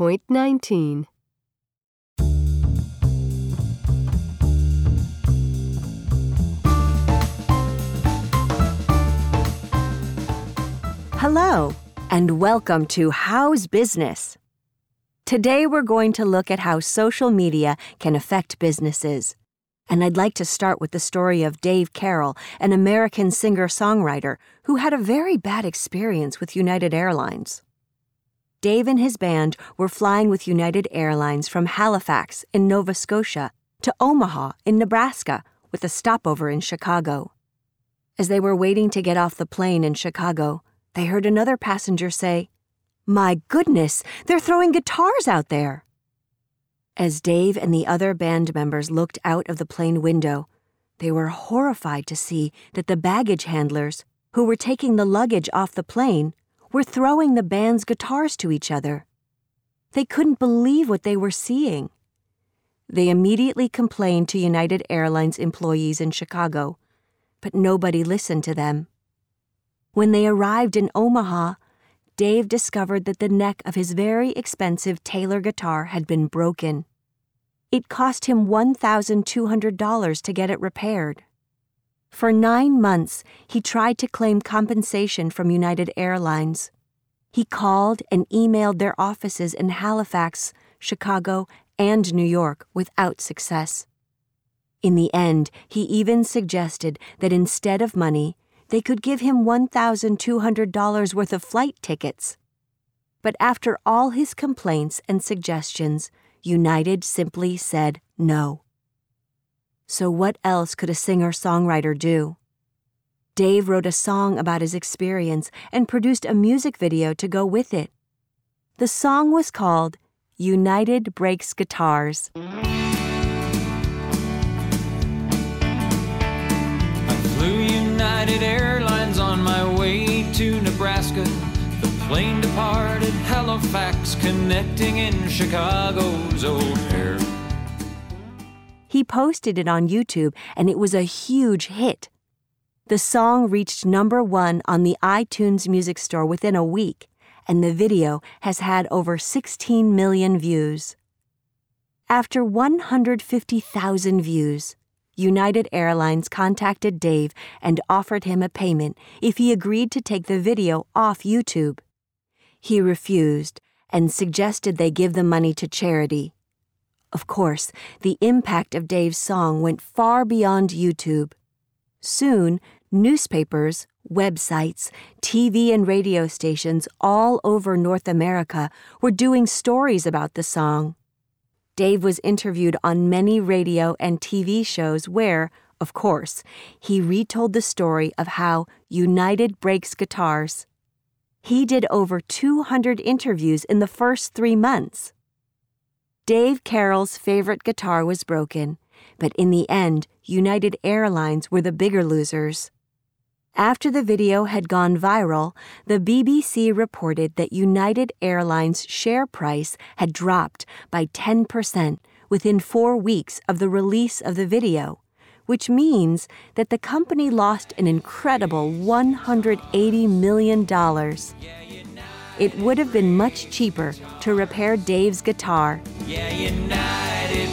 Point 19. Hello, and welcome to How's Business. Today we're going to look at how social media can affect businesses. And I'd like to start with the story of Dave Carroll, an American singer songwriter who had a very bad experience with United Airlines. Dave and his band were flying with United Airlines from Halifax in Nova Scotia to Omaha in Nebraska with a stopover in Chicago. As they were waiting to get off the plane in Chicago, they heard another passenger say, My goodness, they're throwing guitars out there. As Dave and the other band members looked out of the plane window, they were horrified to see that the baggage handlers, who were taking the luggage off the plane, were throwing the band's guitars to each other. They couldn't believe what they were seeing. They immediately complained to United Airlines employees in Chicago, but nobody listened to them. When they arrived in Omaha, Dave discovered that the neck of his very expensive Taylor guitar had been broken. It cost him $1,200 to get it repaired. For nine months, he tried to claim compensation from United Airlines. He called and emailed their offices in Halifax, Chicago, and New York without success. In the end, he even suggested that instead of money, they could give him $1,200 worth of flight tickets. But after all his complaints and suggestions, United simply said no. So, what else could a singer songwriter do? Dave wrote a song about his experience and produced a music video to go with it. The song was called United Breaks Guitars. I flew United Airlines on my way to Nebraska. The plane departed Halifax, connecting in Chicago's O'Hare. He posted it on YouTube, and it was a huge hit. The song reached number one on the iTunes Music Store within a week, and the video has had over 16 million views. After 150,000 views, United Airlines contacted Dave and offered him a payment if he agreed to take the video off YouTube. He refused and suggested they give the money to charity. Of course, the impact of Dave's song went far beyond YouTube. Soon, newspapers, websites, TV and radio stations all over North America were doing stories about the song. Dave was interviewed on many radio and TV shows where, of course, he retold the story of how United breaks guitars. He did over 200 interviews in the first three months. Dave Carroll's favorite guitar was broken, but in the end, United Airlines were the bigger losers. After the video had gone viral, the BBC reported that United Airlines' share price had dropped by 10% within four weeks of the release of the video, which means that the company lost an incredible $180 million. It would have been much cheaper to repair Dave's guitar. Yeah, United